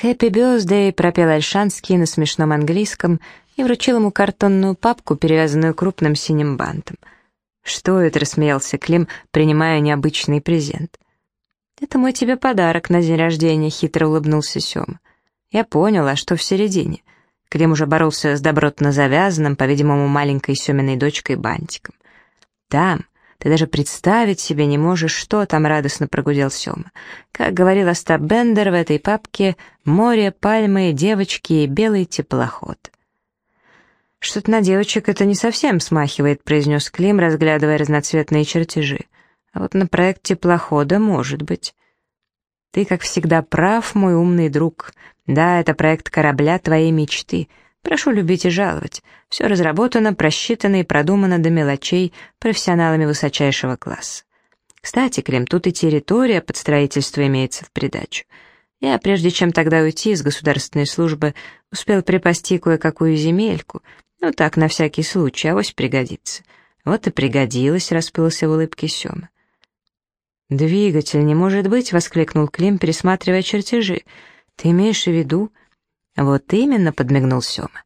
«Хэппи Бёздэй» пропел Альшанский на смешном английском и вручил ему картонную папку, перевязанную крупным синим бантом. «Что это?» — рассмеялся Клим, принимая необычный презент. «Это мой тебе подарок на день рождения», — хитро улыбнулся Сёма. «Я понял, а что в середине?» Клим уже боролся с добротно завязанным, по-видимому, маленькой Семиной дочкой бантиком. «Там, ты даже представить себе не можешь, что там радостно прогудел Сёма. Как говорил Остап Бендер в этой папке, море, пальмы, девочки и белый теплоход». «Что-то на девочек это не совсем смахивает», — произнес Клим, разглядывая разноцветные чертежи. «А вот на проект теплохода может быть». «Ты, как всегда, прав, мой умный друг. Да, это проект корабля твоей мечты. Прошу любить и жаловать. Все разработано, просчитано и продумано до мелочей профессионалами высочайшего класса. Кстати, Клим, тут и территория под строительство имеется в придачу. Я, прежде чем тогда уйти из государственной службы, успел припасти кое-какую земельку. Ну так, на всякий случай, авось пригодится. Вот и пригодилось, расплылся в улыбке Сёма. «Двигатель не может быть!» — воскликнул Клим, пересматривая чертежи. «Ты имеешь в виду...» «Вот именно», — подмигнул Сёма.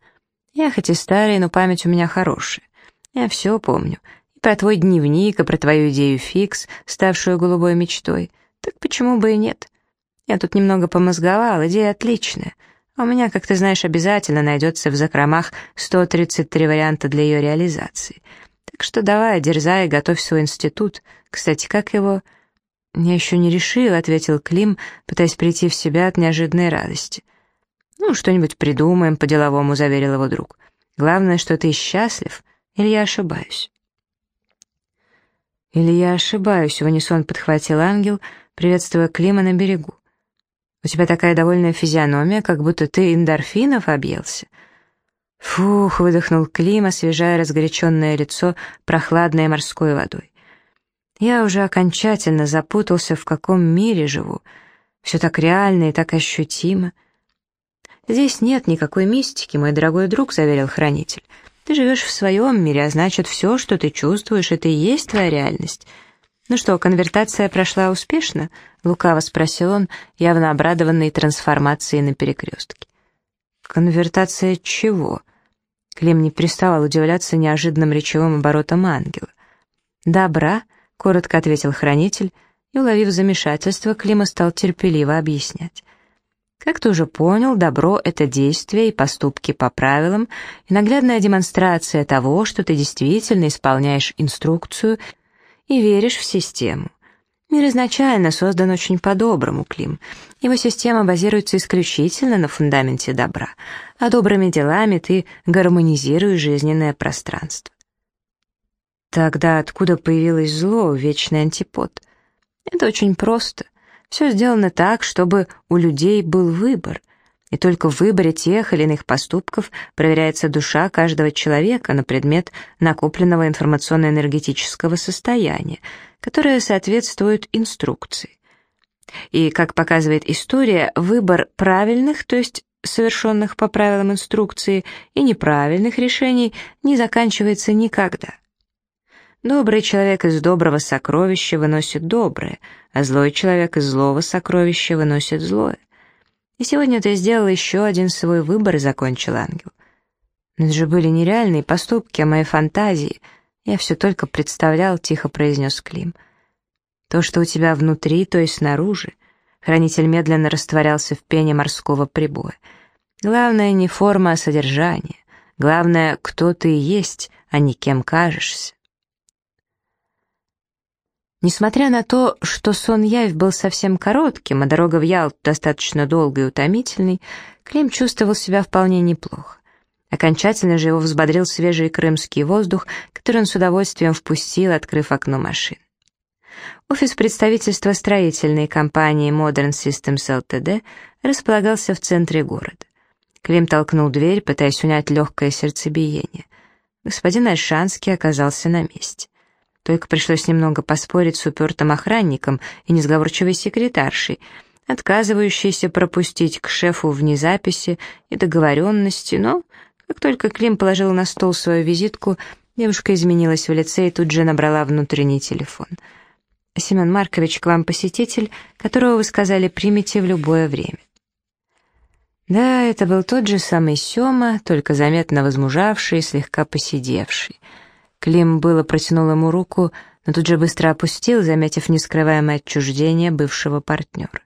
«Я хоть и старый, но память у меня хорошая. Я все помню. И про твой дневник, и про твою идею фикс, ставшую голубой мечтой. Так почему бы и нет? Я тут немного помозговал, идея отличная. А у меня, как ты знаешь, обязательно найдется в закромах 133 варианта для ее реализации. Так что давай, дерзай, готовь свой институт. Кстати, как его...» «Я еще не решил», — ответил Клим, пытаясь прийти в себя от неожиданной радости. «Ну, что-нибудь придумаем», — по-деловому заверил его друг. «Главное, что ты счастлив, или я ошибаюсь?» «Или я ошибаюсь», — в унисон подхватил ангел, приветствуя Клима на берегу. «У тебя такая довольная физиономия, как будто ты эндорфинов объелся». «Фух», — выдохнул Клим, освежая разгоряченное лицо прохладной морской водой. Я уже окончательно запутался, в каком мире живу. Все так реально и так ощутимо. «Здесь нет никакой мистики, мой дорогой друг», — заверил хранитель. «Ты живешь в своем мире, а значит, все, что ты чувствуешь, это и есть твоя реальность». «Ну что, конвертация прошла успешно?» — лукаво спросил он, явно обрадованный трансформацией на перекрестке. «Конвертация чего?» Клим не переставал удивляться неожиданным речевым оборотом ангела. «Добра», коротко ответил хранитель, и, уловив замешательство, Клима стал терпеливо объяснять. Как ты уже понял, добро — это действие и поступки по правилам, и наглядная демонстрация того, что ты действительно исполняешь инструкцию и веришь в систему. Мир изначально создан очень по-доброму, Клим. Его система базируется исключительно на фундаменте добра, а добрыми делами ты гармонизируешь жизненное пространство. Тогда откуда появилось зло, вечный антипод? Это очень просто. Все сделано так, чтобы у людей был выбор. И только в выборе тех или иных поступков проверяется душа каждого человека на предмет накопленного информационно-энергетического состояния, которое соответствует инструкции. И, как показывает история, выбор правильных, то есть совершенных по правилам инструкции, и неправильных решений не заканчивается никогда. Добрый человек из доброго сокровища выносит доброе, а злой человек из злого сокровища выносит злое. И сегодня ты сделал еще один свой выбор, закончил ангел. Но это же были нереальные поступки, а мои фантазии. Я все только представлял, тихо произнес Клим. То, что у тебя внутри, то и снаружи. Хранитель медленно растворялся в пене морского прибоя. Главное не форма, а содержание. Главное, кто ты есть, а не кем кажешься. Несмотря на то, что сон Явь был совсем коротким, а дорога в Ялту достаточно долгой и утомительной, Клим чувствовал себя вполне неплохо. Окончательно же его взбодрил свежий крымский воздух, который он с удовольствием впустил, открыв окно машин. Офис представительства строительной компании Modern Systems Ltd. располагался в центре города. Клим толкнул дверь, пытаясь унять легкое сердцебиение. Господин Альшанский оказался на месте. Только пришлось немного поспорить с упертым охранником и несговорчивой секретаршей, отказывающейся пропустить к шефу вне записи и договоренности, но как только Клим положил на стол свою визитку, девушка изменилась в лице и тут же набрала внутренний телефон. «Семен Маркович, к вам посетитель, которого вы сказали примите в любое время». Да, это был тот же самый Сёма, только заметно возмужавший и слегка посидевший. Клим было протянул ему руку, но тут же быстро опустил, заметив нескрываемое отчуждение бывшего партнера.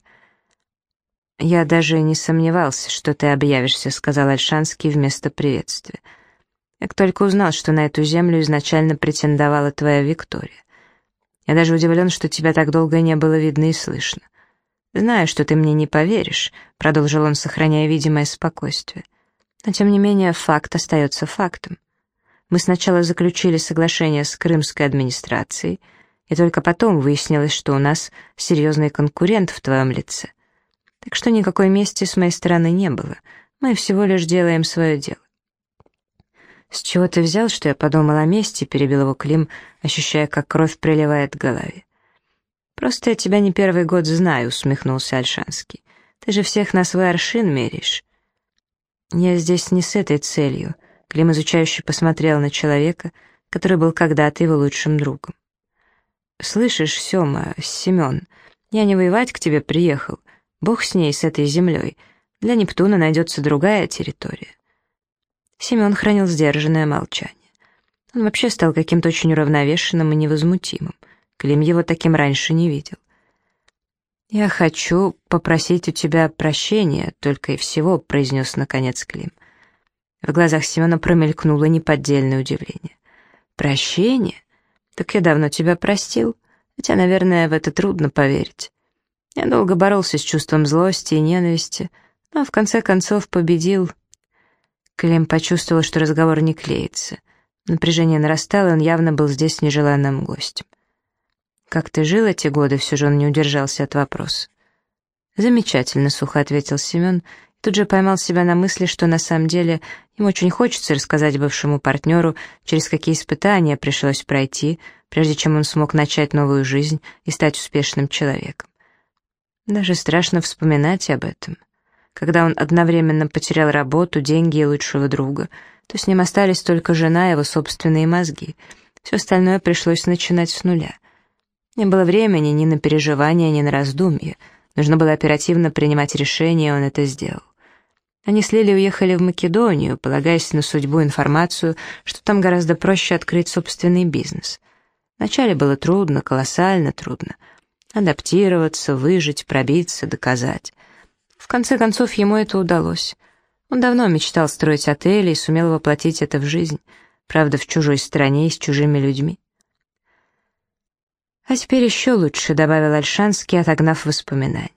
«Я даже не сомневался, что ты объявишься», — сказал Альшанский вместо приветствия. «Как только узнал, что на эту землю изначально претендовала твоя Виктория. Я даже удивлен, что тебя так долго не было видно и слышно. «Знаю, что ты мне не поверишь», — продолжил он, сохраняя видимое спокойствие. «Но, тем не менее, факт остается фактом. Мы сначала заключили соглашение с крымской администрацией, и только потом выяснилось, что у нас серьезный конкурент в твоем лице. Так что никакой мести с моей стороны не было. Мы всего лишь делаем свое дело. «С чего ты взял, что я подумал о мести?» — перебил его Клим, ощущая, как кровь приливает к голове. «Просто я тебя не первый год знаю», — усмехнулся Альшанский. «Ты же всех на свой аршин меряешь». «Я здесь не с этой целью», — Клим изучающе посмотрел на человека, который был когда-то его лучшим другом. «Слышишь, Сёма, Семён, я не воевать к тебе приехал. Бог с ней, с этой землей. Для Нептуна найдется другая территория». Семён хранил сдержанное молчание. Он вообще стал каким-то очень уравновешенным и невозмутимым. Клим его таким раньше не видел. «Я хочу попросить у тебя прощения, только и всего», — произнес наконец Клим. В глазах Семена промелькнуло неподдельное удивление. «Прощение? Так я давно тебя простил, хотя, наверное, в это трудно поверить. Я долго боролся с чувством злости и ненависти, но в конце концов победил». Клим почувствовал, что разговор не клеится. Напряжение нарастало, он явно был здесь нежеланным гостем. «Как ты жил эти годы?» — все же он не удержался от вопроса. «Замечательно», — сухо ответил Семен, тут же поймал себя на мысли, что на самом деле ему очень хочется рассказать бывшему партнеру, через какие испытания пришлось пройти, прежде чем он смог начать новую жизнь и стать успешным человеком. Даже страшно вспоминать об этом. Когда он одновременно потерял работу, деньги и лучшего друга, то с ним остались только жена и его собственные мозги. Все остальное пришлось начинать с нуля. Не было времени ни на переживания, ни на раздумья. Нужно было оперативно принимать решение, он это сделал. Они с Лили уехали в Македонию, полагаясь на судьбу информацию, что там гораздо проще открыть собственный бизнес. Вначале было трудно, колоссально трудно. Адаптироваться, выжить, пробиться, доказать. В конце концов, ему это удалось. Он давно мечтал строить отели и сумел воплотить это в жизнь, правда, в чужой стране и с чужими людьми. А теперь еще лучше, добавил Альшанский, отогнав воспоминания.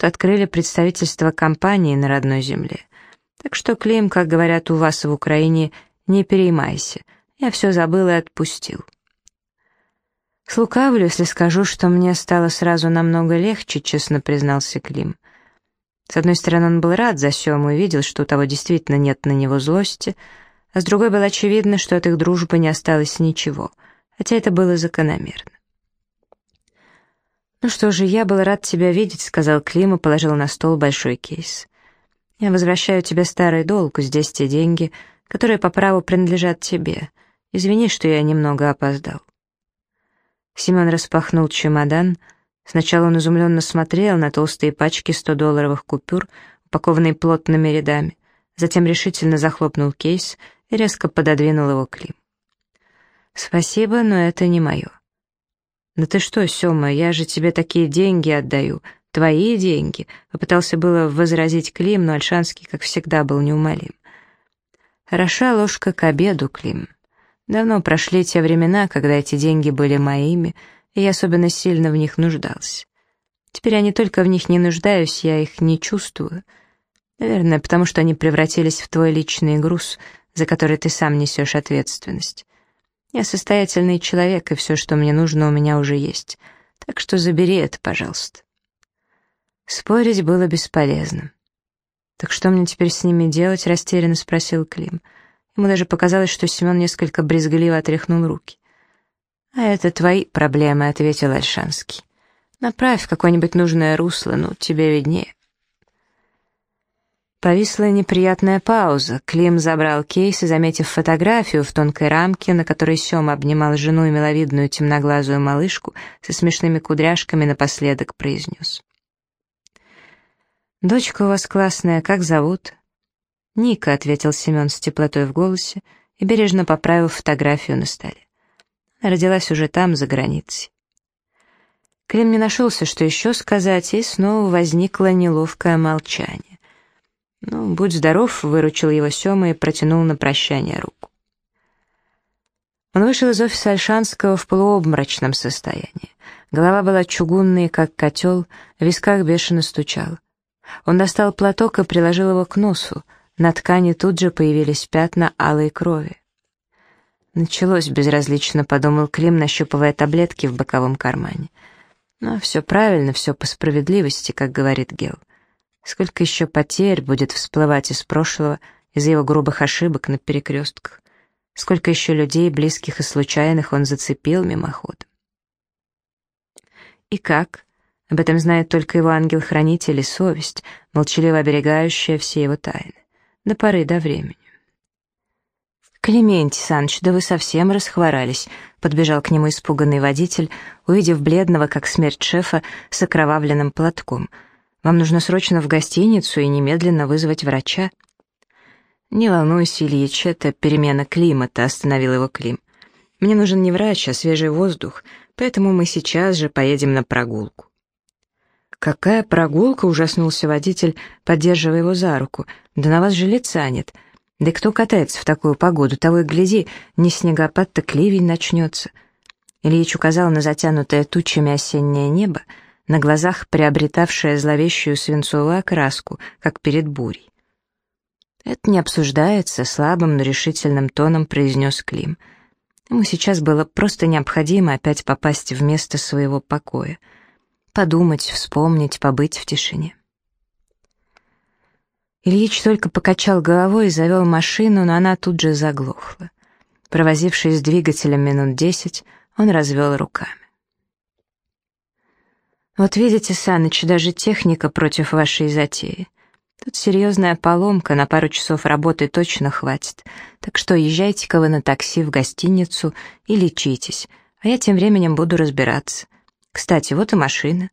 Вот открыли представительство компании на родной земле. Так что, Клим, как говорят у вас в Украине, не переймайся. Я все забыл и отпустил. Слукавлю, если скажу, что мне стало сразу намного легче, честно признался Клим. С одной стороны, он был рад за Сему и видел, что у того действительно нет на него злости, а с другой было очевидно, что от их дружбы не осталось ничего, хотя это было закономерно. «Ну что же, я был рад тебя видеть», — сказал Клим и положил на стол большой кейс. «Я возвращаю тебе старый долг, здесь те деньги, которые по праву принадлежат тебе. Извини, что я немного опоздал». Семен распахнул чемодан. Сначала он изумленно смотрел на толстые пачки 100-долларовых купюр, упакованные плотными рядами, затем решительно захлопнул кейс и резко пододвинул его Клим. «Спасибо, но это не мое. «Да ты что, Сёма, я же тебе такие деньги отдаю, твои деньги», попытался было возразить Клим, но Альшанский, как всегда, был неумолим. «Хороша ложка к обеду, Клим. Давно прошли те времена, когда эти деньги были моими, и я особенно сильно в них нуждался. Теперь я не только в них не нуждаюсь, я их не чувствую. Наверное, потому что они превратились в твой личный груз, за который ты сам несешь ответственность. Я состоятельный человек, и все, что мне нужно, у меня уже есть. Так что забери это, пожалуйста». Спорить было бесполезно. «Так что мне теперь с ними делать?» — растерянно спросил Клим. Ему даже показалось, что Семен несколько брезгливо отряхнул руки. «А это твои проблемы», — ответил Альшанский. «Направь в какое-нибудь нужное русло, ну, тебе виднее». Повисла неприятная пауза. Клим забрал кейс и, заметив фотографию в тонкой рамке, на которой Сёма обнимал жену и миловидную темноглазую малышку со смешными кудряшками, напоследок произнес. «Дочка у вас классная, как зовут?» «Ника», — ответил Семен с теплотой в голосе и бережно поправил фотографию на столе. Родилась уже там, за границей. Клим не нашелся, что еще сказать, и снова возникло неловкое молчание. «Ну, будь здоров», — выручил его Сема и протянул на прощание руку. Он вышел из офиса Альшанского в полуобморочном состоянии. Голова была чугунной, как котел, в висках бешено стучала. Он достал платок и приложил его к носу. На ткани тут же появились пятна алой крови. Началось безразлично, подумал Клим, нащупывая таблетки в боковом кармане. Но «Ну, все правильно, все по справедливости, как говорит Гел. Сколько еще потерь будет всплывать из прошлого из-за его грубых ошибок на перекрестках. Сколько еще людей, близких и случайных, он зацепил мимоходом. И как? Об этом знает только его ангел-хранитель и совесть, молчаливо оберегающая все его тайны. До поры до времени. «Клементий Саныч, да вы совсем расхворались», — подбежал к нему испуганный водитель, увидев бледного, как смерть шефа, с окровавленным платком. «Вам нужно срочно в гостиницу и немедленно вызвать врача». «Не волнуйся, Ильич, это перемена климата», — остановил его Клим. «Мне нужен не врач, а свежий воздух, поэтому мы сейчас же поедем на прогулку». «Какая прогулка?» — ужаснулся водитель, поддерживая его за руку. «Да на вас же лица нет». Да кто катается в такую погоду? Того и гляди, не снегопад, так ливень начнется. Ильич указал на затянутое тучами осеннее небо, на глазах приобретавшее зловещую свинцовую окраску, как перед бурей. «Это не обсуждается», — слабым, но решительным тоном произнес Клим. Ему сейчас было просто необходимо опять попасть в место своего покоя. Подумать, вспомнить, побыть в тишине. Ильич только покачал головой и завел машину, но она тут же заглохла. Провозившись с двигателем минут десять, он развел руками. «Вот видите, Саныч, даже техника против вашей затеи. Тут серьезная поломка, на пару часов работы точно хватит. Так что езжайте-ка вы на такси в гостиницу и лечитесь, а я тем временем буду разбираться. Кстати, вот и машина.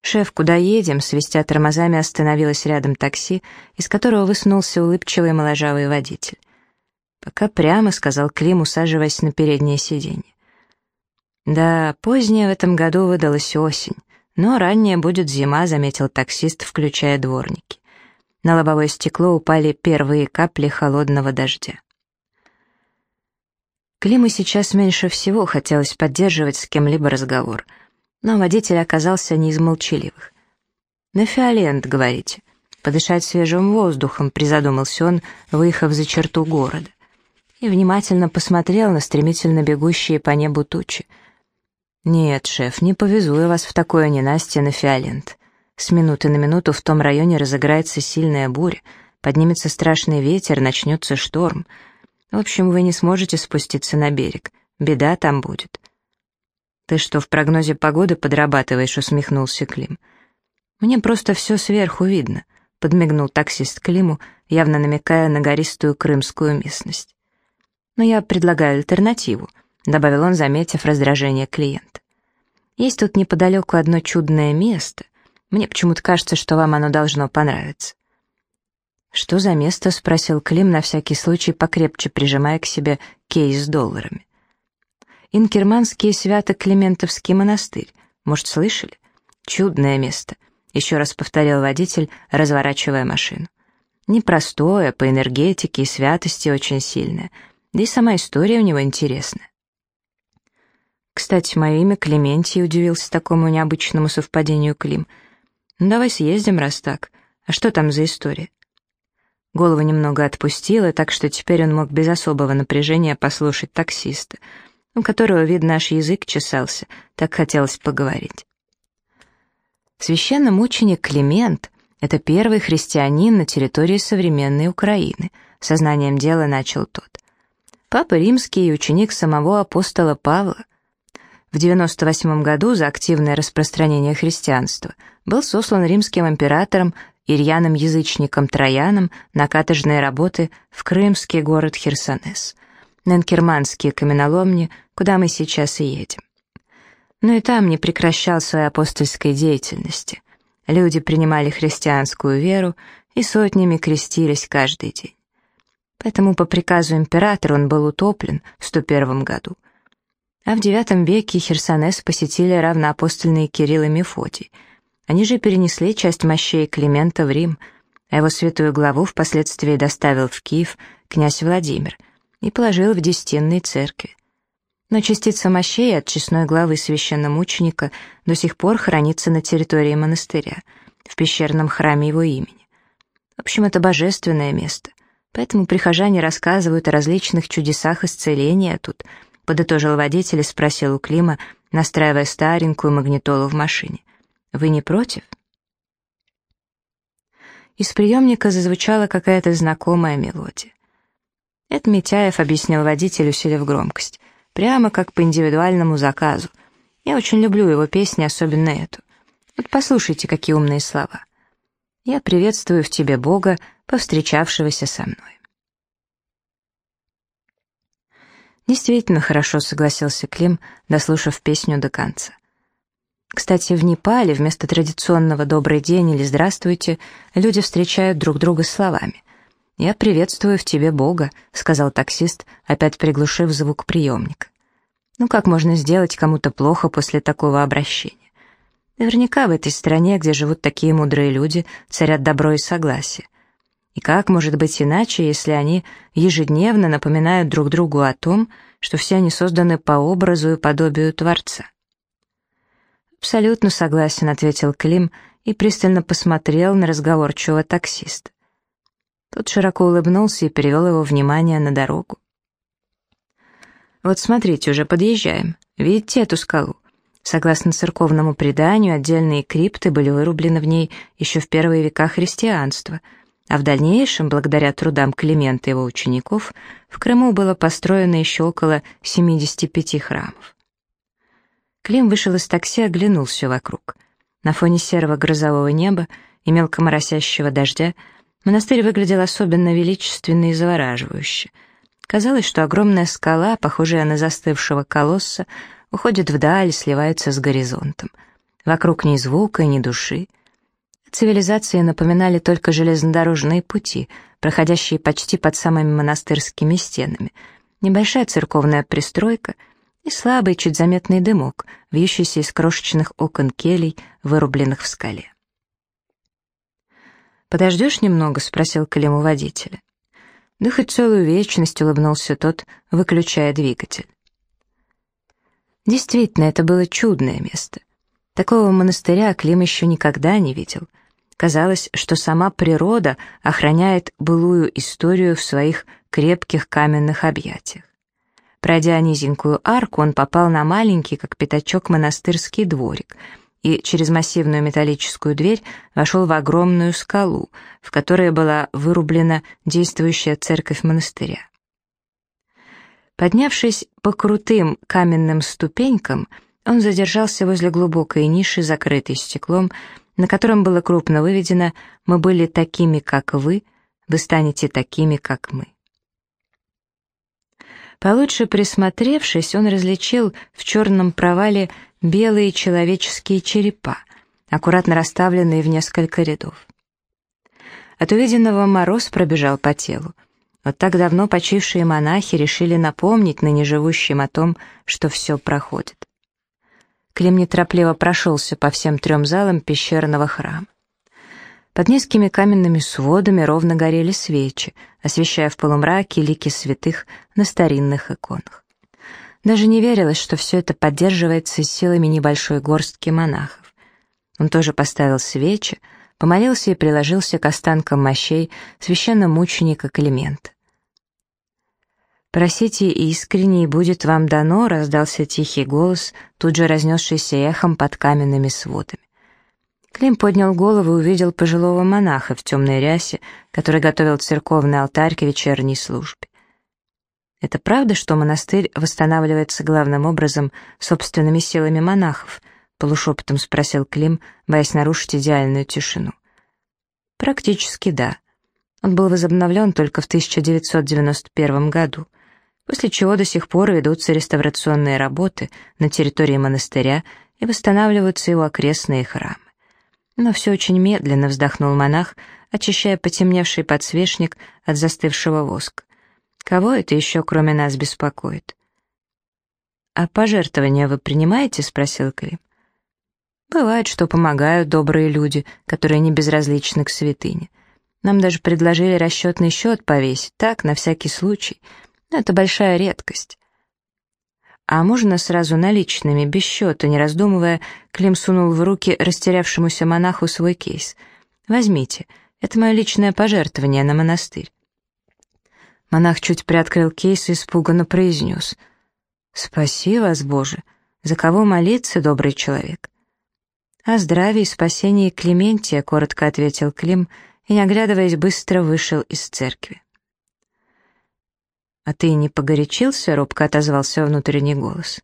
«Шеф, куда едем?» — свистя тормозами остановилось рядом такси, из которого высунулся улыбчивый моложавый водитель. «Пока прямо», — сказал Клим, усаживаясь на переднее сиденье. «Да, поздняя в этом году выдалась осень, но ранняя будет зима», — заметил таксист, включая дворники. На лобовое стекло упали первые капли холодного дождя. Климу сейчас меньше всего хотелось поддерживать с кем-либо разговор — но водитель оказался не из молчаливых. «На фиолент, говорите. Подышать свежим воздухом», — призадумался он, выехав за черту города. И внимательно посмотрел на стремительно бегущие по небу тучи. «Нет, шеф, не повезу я вас в такое ненастье на фиолент. С минуты на минуту в том районе разыграется сильная буря, поднимется страшный ветер, начнется шторм. В общем, вы не сможете спуститься на берег. Беда там будет. «Ты что, в прогнозе погоды подрабатываешь?» — усмехнулся Клим. «Мне просто все сверху видно», — подмигнул таксист Климу, явно намекая на гористую крымскую местность. «Но я предлагаю альтернативу», — добавил он, заметив раздражение клиента. «Есть тут неподалеку одно чудное место. Мне почему-то кажется, что вам оно должно понравиться». «Что за место?» — спросил Клим, на всякий случай покрепче прижимая к себе кейс с долларами. Инкерманский Свято-Климентовский монастырь. Может, слышали? Чудное место. Еще раз повторил водитель, разворачивая машину. Непростое, по энергетике и святости очень сильное. Да и сама история у него интересная. Кстати, мое имя Клементий удивился такому необычному совпадению Клим. Ну, давай съездим, раз так. А что там за история? Голову немного отпустила, так что теперь он мог без особого напряжения послушать таксиста — у которого, видно, наш язык чесался, так хотелось поговорить. Священномученик Климент — это первый христианин на территории современной Украины, сознанием дела начал тот. Папа Римский и ученик самого апостола Павла. В 98 году за активное распространение христианства был сослан римским императором Ирьяном-язычником Трояном на каторжные работы в крымский город Херсонес — на Нанкерманские каменоломни, куда мы сейчас и едем. Но и там не прекращал своей апостольской деятельности. Люди принимали христианскую веру и сотнями крестились каждый день. Поэтому по приказу императора он был утоплен в 101 году. А в IX веке Херсонес посетили равноапостольные Кирилл и Мефодий. Они же перенесли часть мощей Климента в Рим, а его святую главу впоследствии доставил в Киев князь Владимир и положил в Десятинной церкви. Но частица мощей от честной главы священномученика до сих пор хранится на территории монастыря, в пещерном храме его имени. В общем, это божественное место, поэтому прихожане рассказывают о различных чудесах исцеления тут, подытожил водитель и спросил у Клима, настраивая старенькую магнитолу в машине. «Вы не против?» Из приемника зазвучала какая-то знакомая мелодия. Это Митяев объяснил водителю, усилив громкость. Прямо как по индивидуальному заказу. Я очень люблю его песни, особенно эту. Вот послушайте, какие умные слова. «Я приветствую в тебе Бога, повстречавшегося со мной». Действительно хорошо согласился Клим, дослушав песню до конца. Кстати, в Непале вместо традиционного «добрый день» или «здравствуйте» люди встречают друг друга словами. «Я приветствую в тебе Бога», — сказал таксист, опять приглушив звук приемника. «Ну как можно сделать кому-то плохо после такого обращения? Наверняка в этой стране, где живут такие мудрые люди, царят добро и согласие. И как может быть иначе, если они ежедневно напоминают друг другу о том, что все они созданы по образу и подобию Творца?» «Абсолютно согласен», — ответил Клим и пристально посмотрел на разговорчивого таксиста. Тот широко улыбнулся и перевел его внимание на дорогу. «Вот смотрите, уже подъезжаем. Видите эту скалу? Согласно церковному преданию, отдельные крипты были вырублены в ней еще в первые века христианства, а в дальнейшем, благодаря трудам Климента и его учеников, в Крыму было построено еще около 75 храмов. Клим вышел из такси, оглянулся вокруг. На фоне серого грозового неба и мелко моросящего дождя Монастырь выглядел особенно величественно и завораживающе. Казалось, что огромная скала, похожая на застывшего колосса, уходит вдаль и сливается с горизонтом. Вокруг ни звука, ни души. Цивилизации напоминали только железнодорожные пути, проходящие почти под самыми монастырскими стенами, небольшая церковная пристройка и слабый, чуть заметный дымок, вьющийся из крошечных окон келей, вырубленных в скале. «Подождешь немного?» — спросил Клим у водителя. «Да хоть целую вечность», — улыбнулся тот, выключая двигатель. Действительно, это было чудное место. Такого монастыря Клим еще никогда не видел. Казалось, что сама природа охраняет былую историю в своих крепких каменных объятиях. Пройдя низенькую арку, он попал на маленький, как пятачок, монастырский дворик — и через массивную металлическую дверь вошел в огромную скалу, в которой была вырублена действующая церковь монастыря. Поднявшись по крутым каменным ступенькам, он задержался возле глубокой ниши, закрытой стеклом, на котором было крупно выведено «Мы были такими, как вы, вы станете такими, как мы». Получше присмотревшись, он различил в черном провале белые человеческие черепа, аккуратно расставленные в несколько рядов. От увиденного мороз пробежал по телу. Вот так давно почившие монахи решили напомнить ныне живущим о том, что все проходит. Клим неторопливо прошелся по всем трем залам пещерного храма. Под низкими каменными сводами ровно горели свечи, освещая в полумраке лики святых на старинных иконах. Даже не верилось, что все это поддерживается силами небольшой горстки монахов. Он тоже поставил свечи, помолился и приложился к останкам мощей священномученика Климента. «Просите искренне, и будет вам дано», — раздался тихий голос, тут же разнесшийся эхом под каменными сводами. Клим поднял голову и увидел пожилого монаха в темной рясе, который готовил церковный алтарь к вечерней службе. Это правда, что монастырь восстанавливается главным образом собственными силами монахов? Полушепотом спросил Клим, боясь нарушить идеальную тишину. Практически да. Он был возобновлен только в 1991 году, после чего до сих пор ведутся реставрационные работы на территории монастыря и восстанавливаются его окрестные храмы. Но все очень медленно вздохнул монах, очищая потемневший подсвечник от застывшего воска. Кого это еще, кроме нас, беспокоит? «А пожертвования вы принимаете?» — спросил Клим. «Бывает, что помогают добрые люди, которые не безразличны к святыне. Нам даже предложили расчетный счет повесить, так, на всякий случай. Но это большая редкость. «А можно сразу наличными, без счета?» Не раздумывая, Клим сунул в руки растерявшемуся монаху свой кейс. «Возьмите, это мое личное пожертвование на монастырь». Монах чуть приоткрыл кейс и испуганно произнес. «Спаси вас, Боже! За кого молиться, добрый человек?» «О здравии и спасении Клементия», — коротко ответил Клим, и, не оглядываясь, быстро вышел из церкви. «А ты не погорячился?» — робко отозвался внутренний голос.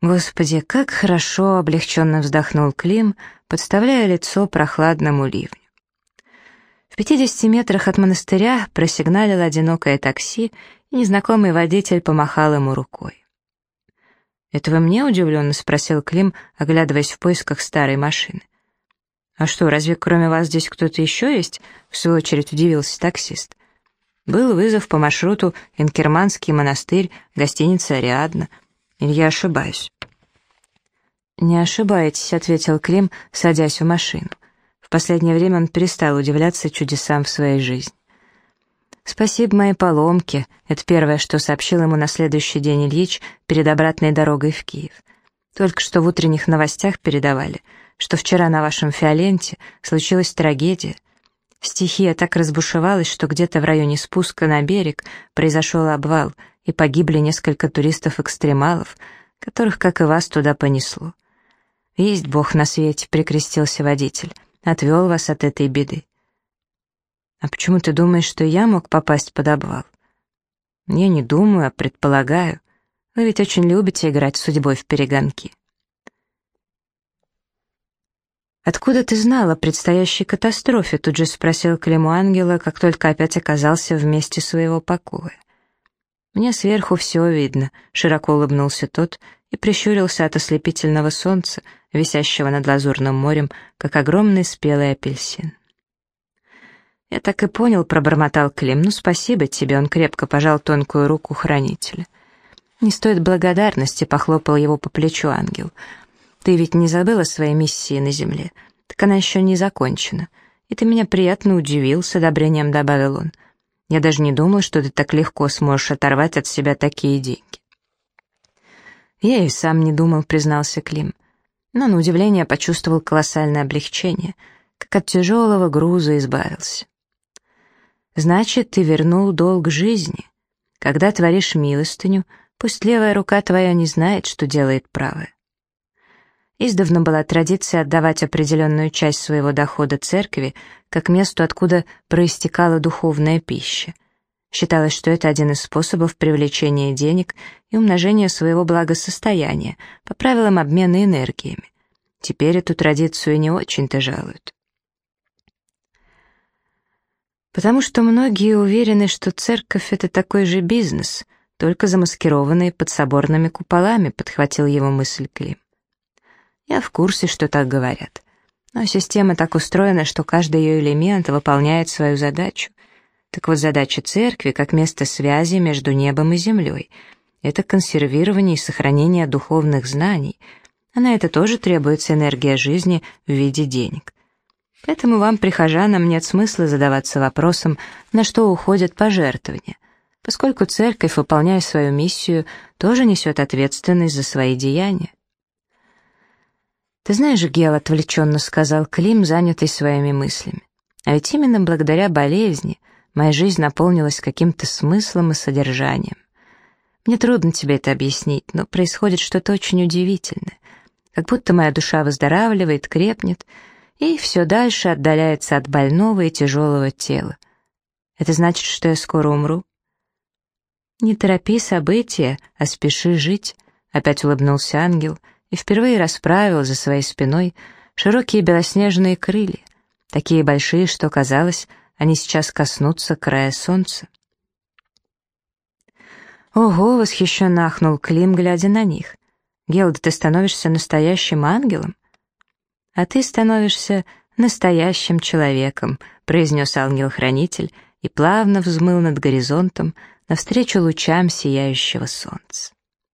«Господи, как хорошо!» — облегченно вздохнул Клим, подставляя лицо прохладному ливню. В пятидесяти метрах от монастыря просигналило одинокое такси, и незнакомый водитель помахал ему рукой. «Это вы мне удивленно?» — спросил Клим, оглядываясь в поисках старой машины. «А что, разве кроме вас здесь кто-то еще есть?» — в свою очередь удивился таксист. Был вызов по маршруту Инкерманский монастырь, гостиница «Ариадна». Или я ошибаюсь? «Не ошибаетесь», — ответил Клим, садясь в машину. В последнее время он перестал удивляться чудесам в своей жизни. «Спасибо моей поломке», — это первое, что сообщил ему на следующий день Ильич перед обратной дорогой в Киев. «Только что в утренних новостях передавали, что вчера на вашем фиоленте случилась трагедия. Стихия так разбушевалась, что где-то в районе спуска на берег произошел обвал, и погибли несколько туристов-экстремалов, которых, как и вас, туда понесло. «Есть Бог на свете», — прикрестился водитель, — «отвел вас от этой беды». «А почему ты думаешь, что я мог попасть под обвал?» «Я не думаю, а предполагаю. Вы ведь очень любите играть с судьбой в перегонки». «Откуда ты знал о предстоящей катастрофе?» тут же спросил Климу Ангела, как только опять оказался в месте своего покоя. «Мне сверху все видно», — широко улыбнулся тот и прищурился от ослепительного солнца, висящего над лазурным морем, как огромный спелый апельсин. «Я так и понял», — пробормотал Клим. «Ну, спасибо тебе», — он крепко пожал тонкую руку хранителя. «Не стоит благодарности», — похлопал его по плечу ангел. Ты ведь не забыла своей миссии на Земле? Так она еще не закончена. И ты меня приятно удивил, с одобрением добавил он. Я даже не думал, что ты так легко сможешь оторвать от себя такие деньги. Я и сам не думал, признался Клим. Но на удивление почувствовал колоссальное облегчение, как от тяжелого груза избавился. Значит, ты вернул долг жизни. Когда творишь милостыню, пусть левая рука твоя не знает, что делает правая. Издавна была традиция отдавать определенную часть своего дохода церкви как месту, откуда проистекала духовная пища. Считалось, что это один из способов привлечения денег и умножения своего благосостояния по правилам обмена энергиями. Теперь эту традицию не очень-то жалуют. Потому что многие уверены, что церковь — это такой же бизнес, только замаскированный под соборными куполами, подхватил его мысль Клим. Я в курсе, что так говорят. Но система так устроена, что каждый ее элемент выполняет свою задачу. Так вот, задача церкви, как место связи между небом и землей, это консервирование и сохранение духовных знаний, а на это тоже требуется энергия жизни в виде денег. Поэтому вам, прихожанам, нет смысла задаваться вопросом, на что уходят пожертвования, поскольку церковь, выполняя свою миссию, тоже несет ответственность за свои деяния. «Ты знаешь, Гел», — отвлеченно сказал Клим, занятый своими мыслями, «а ведь именно благодаря болезни моя жизнь наполнилась каким-то смыслом и содержанием. Мне трудно тебе это объяснить, но происходит что-то очень удивительное, как будто моя душа выздоравливает, крепнет и все дальше отдаляется от больного и тяжелого тела. Это значит, что я скоро умру?» «Не торопи события, а спеши жить», — опять улыбнулся ангел — и впервые расправил за своей спиной широкие белоснежные крылья, такие большие, что казалось, они сейчас коснутся края солнца. «Ого!» — восхищенно ахнул Клим, глядя на них. «Гелда, ты становишься настоящим ангелом?» а ты становишься настоящим человеком», произнес ангел-хранитель и плавно взмыл над горизонтом навстречу лучам сияющего солнца.